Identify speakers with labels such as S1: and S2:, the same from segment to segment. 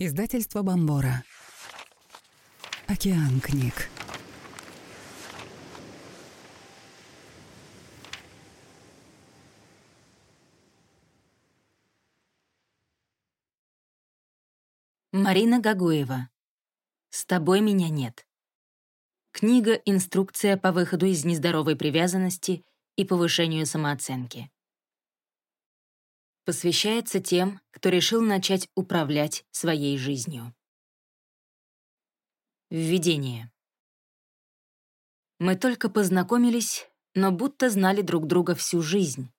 S1: Издательство Бомбора. Океан книг.
S2: Марина Гагуева. «С тобой меня нет». Книга «Инструкция по выходу из нездоровой привязанности и повышению самооценки». Посвящается тем, кто решил начать управлять своей жизнью. Введение. Мы только познакомились, но будто знали друг друга всю жизнь.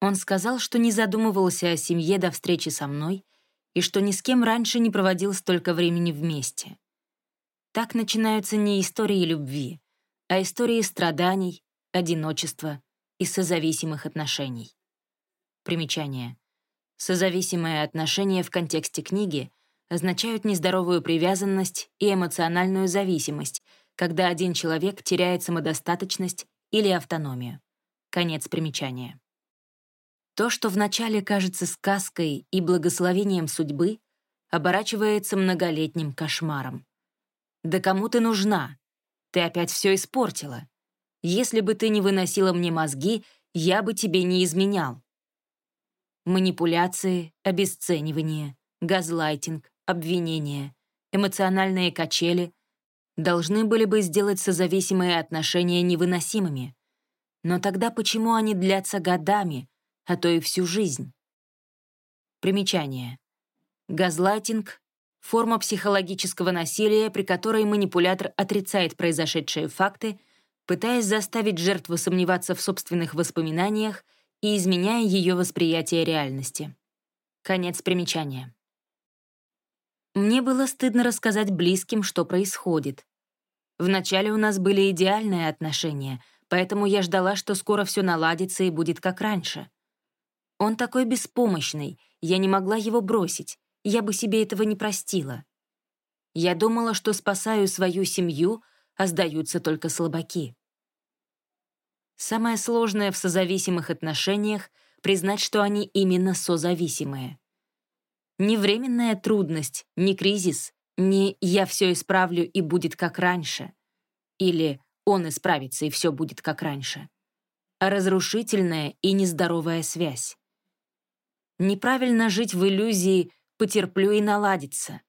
S2: Он сказал, что не задумывался о семье до встречи со мной и что ни с кем раньше не проводил столько времени вместе. Так начинаются не истории любви, а истории страданий, одиночества и созависимых отношений. Примечание. Созависимые отношения в контексте книги означают нездоровую привязанность и эмоциональную зависимость, когда один человек теряет самодостаточность или автономию. Конец примечания. То, что вначале кажется сказкой и благословением судьбы, оборачивается многолетним кошмаром. «Да кому ты нужна? Ты опять все испортила. Если бы ты не выносила мне мозги, я бы тебе не изменял манипуляции, обесценивание, газлайтинг, обвинения, эмоциональные качели должны были бы сделать созависимые отношения невыносимыми. Но тогда почему они длятся годами, а то и всю жизнь? Примечание. Газлайтинг — форма психологического насилия, при которой манипулятор отрицает произошедшие факты, пытаясь заставить жертву сомневаться в собственных воспоминаниях — и изменяя ее восприятие реальности. Конец примечания. Мне было стыдно рассказать близким, что происходит. Вначале у нас были идеальные отношения, поэтому я ждала, что скоро все наладится и будет как раньше. Он такой беспомощный, я не могла его бросить, я бы себе этого не простила. Я думала, что спасаю свою семью, а сдаются только слабаки. Самое сложное в созависимых отношениях — признать, что они именно созависимые. Не временная трудность, не кризис, не «я все исправлю и будет как раньше» или «он исправится и все будет как раньше», а разрушительная и нездоровая связь. Неправильно жить в иллюзии «потерплю и наладится».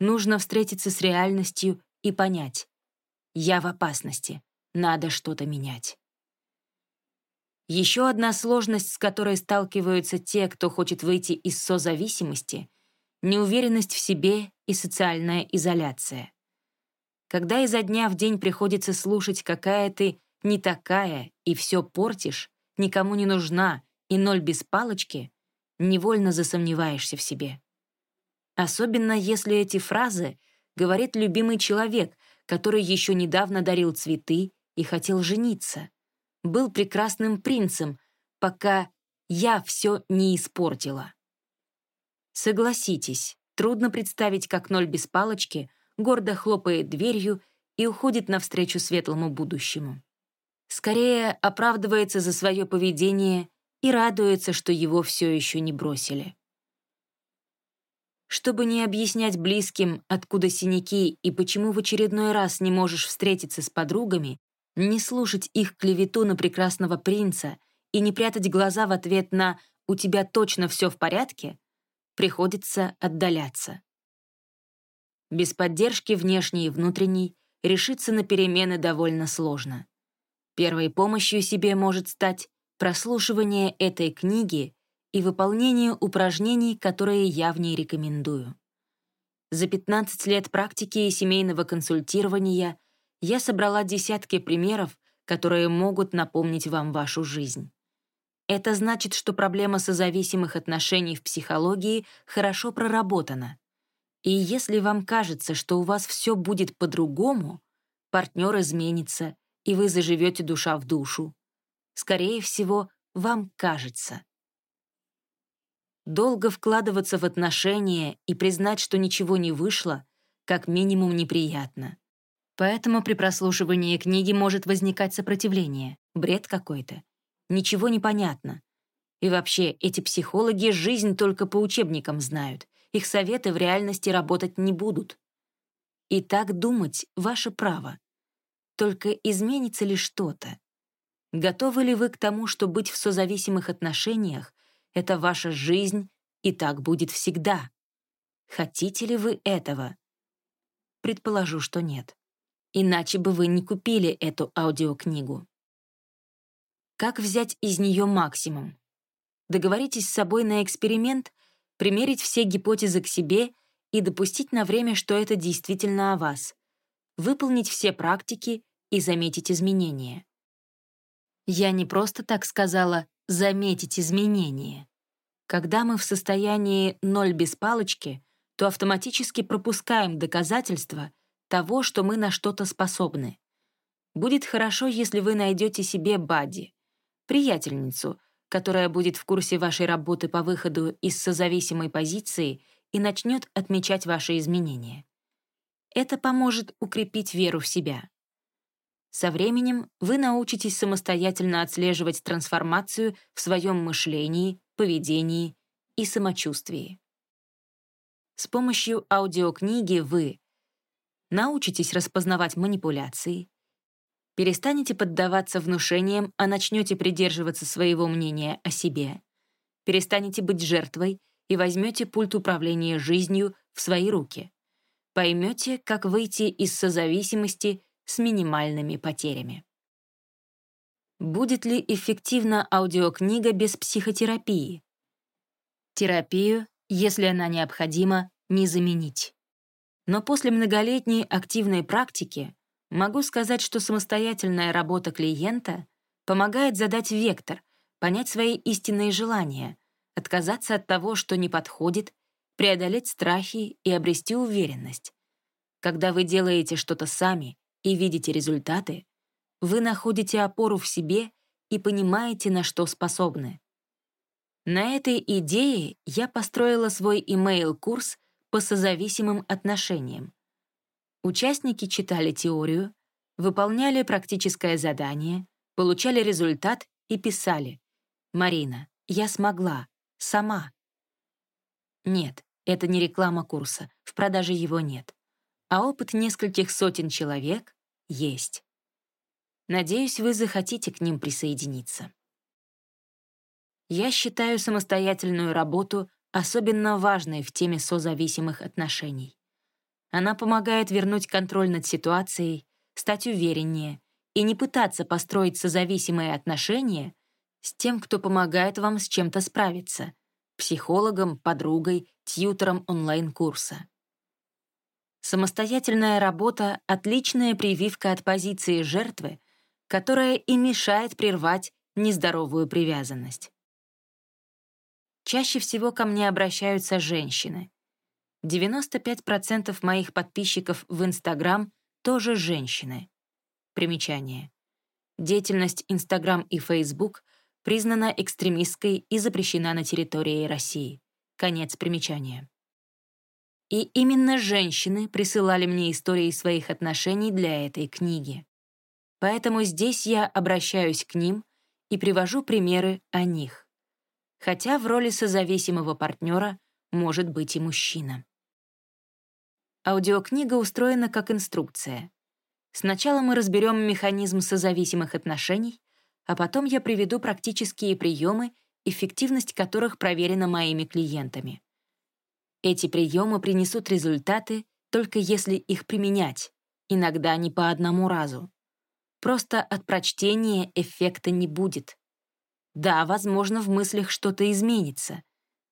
S2: Нужно встретиться с реальностью и понять «я в опасности, надо что-то менять». Еще одна сложность, с которой сталкиваются те, кто хочет выйти из созависимости — неуверенность в себе и социальная изоляция. Когда изо дня в день приходится слушать, какая ты не такая и все портишь, никому не нужна и ноль без палочки, невольно засомневаешься в себе. Особенно если эти фразы говорит любимый человек, который еще недавно дарил цветы и хотел жениться — был прекрасным принцем, пока я все не испортила. Согласитесь, трудно представить, как ноль без палочки гордо хлопает дверью и уходит навстречу светлому будущему. Скорее оправдывается за свое поведение и радуется, что его все еще не бросили. Чтобы не объяснять близким, откуда синяки и почему в очередной раз не можешь встретиться с подругами, не слушать их клевету на прекрасного принца и не прятать глаза в ответ на «у тебя точно все в порядке», приходится отдаляться. Без поддержки внешней и внутренней решиться на перемены довольно сложно. Первой помощью себе может стать прослушивание этой книги и выполнение упражнений, которые я в ней рекомендую. За 15 лет практики и семейного консультирования я собрала десятки примеров, которые могут напомнить вам вашу жизнь. Это значит, что проблема созависимых отношений в психологии хорошо проработана. И если вам кажется, что у вас все будет по-другому, партнер изменится, и вы заживете душа в душу. Скорее всего, вам кажется. Долго вкладываться в отношения и признать, что ничего не вышло, как минимум неприятно. Поэтому при прослушивании книги может возникать сопротивление, бред какой-то. Ничего не понятно. И вообще, эти психологи жизнь только по учебникам знают их советы в реальности работать не будут. И так думать — ваше право. Только изменится ли что-то? Готовы ли вы к тому, что быть в созависимых отношениях — это ваша жизнь, и так будет всегда? Хотите ли вы этого? Предположу, что нет. Иначе бы вы не купили эту аудиокнигу. Как взять из нее максимум? Договоритесь с собой на эксперимент, примерить все гипотезы к себе и допустить на время, что это действительно о вас. Выполнить все практики и заметить изменения. Я не просто так сказала «заметить изменения». Когда мы в состоянии ноль без палочки, то автоматически пропускаем доказательства того, что мы на что-то способны. Будет хорошо, если вы найдете себе бади, приятельницу, которая будет в курсе вашей работы по выходу из созависимой позиции и начнет отмечать ваши изменения. Это поможет укрепить веру в себя. Со временем вы научитесь самостоятельно отслеживать трансформацию в своем мышлении, поведении и самочувствии. С помощью аудиокниги вы научитесь распознавать манипуляции, перестанете поддаваться внушениям, а начнете придерживаться своего мнения о себе, перестанете быть жертвой и возьмете пульт управления жизнью в свои руки, поймете, как выйти из созависимости с минимальными потерями. Будет ли эффективна аудиокнига без психотерапии? Терапию, если она необходима, не заменить. Но после многолетней активной практики могу сказать, что самостоятельная работа клиента помогает задать вектор, понять свои истинные желания, отказаться от того, что не подходит, преодолеть страхи и обрести уверенность. Когда вы делаете что-то сами и видите результаты, вы находите опору в себе и понимаете, на что способны. На этой идее я построила свой имейл-курс по созависимым отношениям. Участники читали теорию, выполняли практическое задание, получали результат и писали «Марина, я смогла, сама». Нет, это не реклама курса, в продаже его нет а опыт нескольких сотен человек есть. Надеюсь, вы захотите к ним присоединиться. Я считаю самостоятельную работу особенно важной в теме созависимых отношений. Она помогает вернуть контроль над ситуацией, стать увереннее и не пытаться построить созависимые отношения с тем, кто помогает вам с чем-то справиться — психологом, подругой, тьютором онлайн-курса. Самостоятельная работа — отличная прививка от позиции жертвы, которая и мешает прервать нездоровую привязанность. Чаще всего ко мне обращаются женщины. 95% моих подписчиков в Инстаграм тоже женщины. Примечание. Деятельность Инстаграм и Фейсбук признана экстремистской и запрещена на территории России. Конец примечания. И именно женщины присылали мне истории своих отношений для этой книги. Поэтому здесь я обращаюсь к ним и привожу примеры о них. Хотя в роли созависимого партнера может быть и мужчина. Аудиокнига устроена как инструкция. Сначала мы разберем механизм созависимых отношений, а потом я приведу практические приемы, эффективность которых проверена моими клиентами. Эти приемы принесут результаты, только если их применять, иногда не по одному разу. Просто от прочтения эффекта не будет. Да, возможно, в мыслях что-то изменится,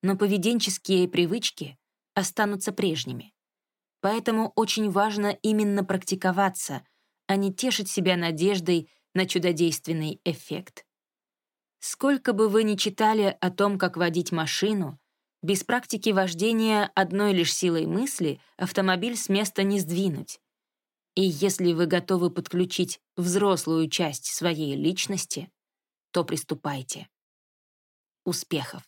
S2: но поведенческие привычки останутся прежними. Поэтому очень важно именно практиковаться, а не тешить себя надеждой на чудодейственный эффект. Сколько бы вы ни читали о том, как водить машину, без практики вождения одной лишь силой мысли автомобиль с места не сдвинуть. И если вы готовы подключить взрослую часть своей личности, то приступайте. Успехов!